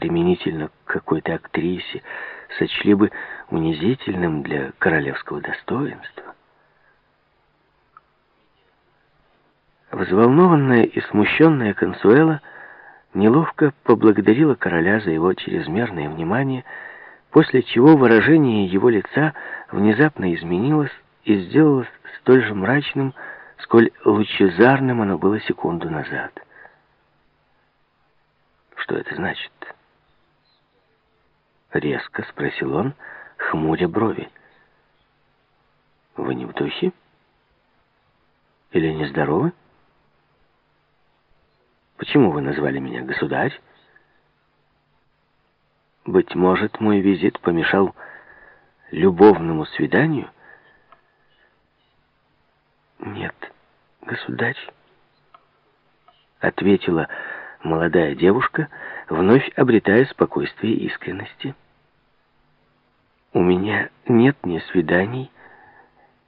применительно к какой-то актрисе, сочли бы унизительным для королевского достоинства. Взволнованная и смущенная Консуэла неловко поблагодарила короля за его чрезмерное внимание, после чего выражение его лица внезапно изменилось и сделалось столь же мрачным, сколь лучезарным оно было секунду назад. «Что это значит?» Резко спросил он, хмуря брови. «Вы не в духе? Или нездоровы? Почему вы назвали меня государь? Быть может, мой визит помешал любовному свиданию?» «Нет, государь», — ответила молодая девушка, вновь обретая спокойствие искренности. «У меня нет ни свиданий,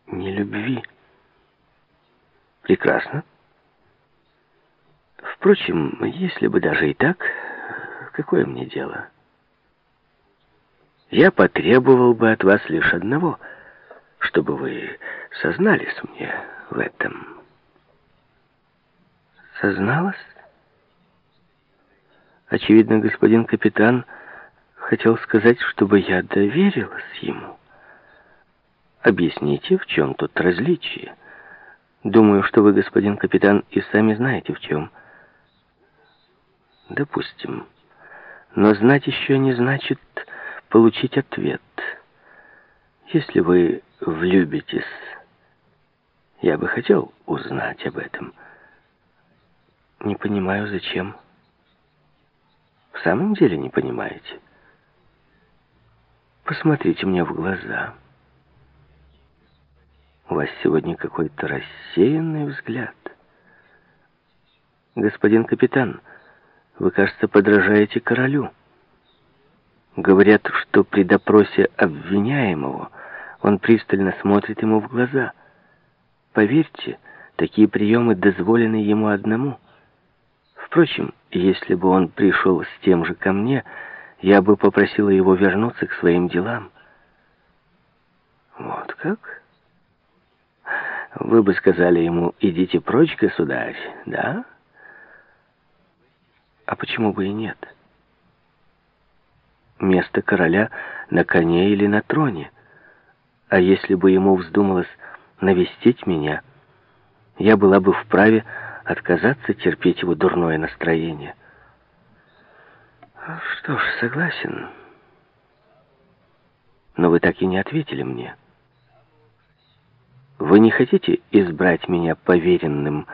ни любви». «Прекрасно. Впрочем, если бы даже и так, какое мне дело? Я потребовал бы от вас лишь одного, чтобы вы сознались мне» в этом. Созналась? Очевидно, господин капитан хотел сказать, чтобы я доверилась ему. Объясните, в чем тут различие? Думаю, что вы, господин капитан, и сами знаете, в чем. Допустим. Но знать еще не значит получить ответ. Если вы влюбитесь я бы хотел узнать об этом. Не понимаю, зачем. В самом деле не понимаете? Посмотрите мне в глаза. У вас сегодня какой-то рассеянный взгляд. Господин капитан, вы, кажется, подражаете королю. Говорят, что при допросе обвиняемого он пристально смотрит ему в глаза — Поверьте, такие приемы дозволены ему одному. Впрочем, если бы он пришел с тем же ко мне, я бы попросила его вернуться к своим делам. Вот как? Вы бы сказали ему, идите прочь, государь, да? А почему бы и нет? Место короля на коне или на троне. А если бы ему вздумалось навестить меня, я была бы вправе отказаться терпеть его дурное настроение. Что ж, согласен. Но вы так и не ответили мне. Вы не хотите избрать меня поверенным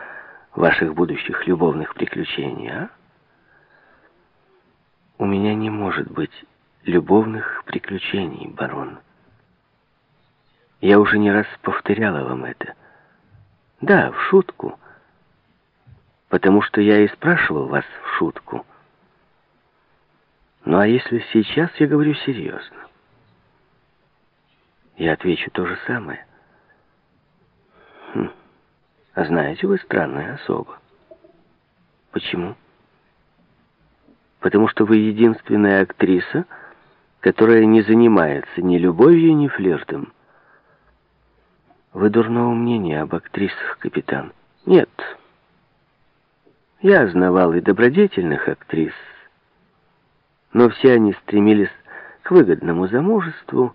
ваших будущих любовных приключений, а? У меня не может быть любовных приключений, барон. Я уже не раз повторяла вам это. Да, в шутку. Потому что я и спрашивал вас в шутку. Ну а если сейчас я говорю серьезно? Я отвечу то же самое. Хм. А знаете, вы странная особа. Почему? Потому что вы единственная актриса, которая не занимается ни любовью, ни флиртом. Вы дурного мнения об актрисах, капитан? Нет. Я знавал и добродетельных актрис, но все они стремились к выгодному замужеству,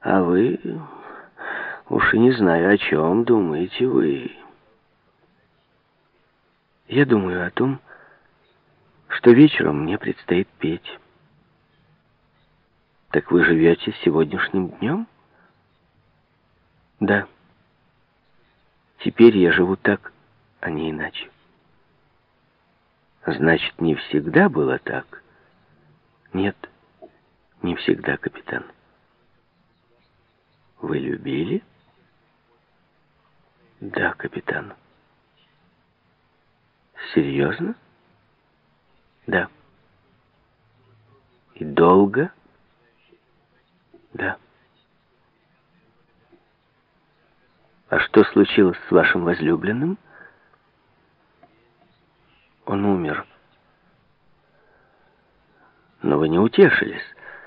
а вы... Уж и не знаю, о чем думаете вы. Я думаю о том, что вечером мне предстоит петь. Так вы живете сегодняшним днем? Да. Теперь я живу так, а не иначе. Значит, не всегда было так? Нет, не всегда, капитан. Вы любили? Да, капитан. Серьезно? Да. И долго? Да. А что случилось с вашим возлюбленным? Он умер. Но вы не утешились.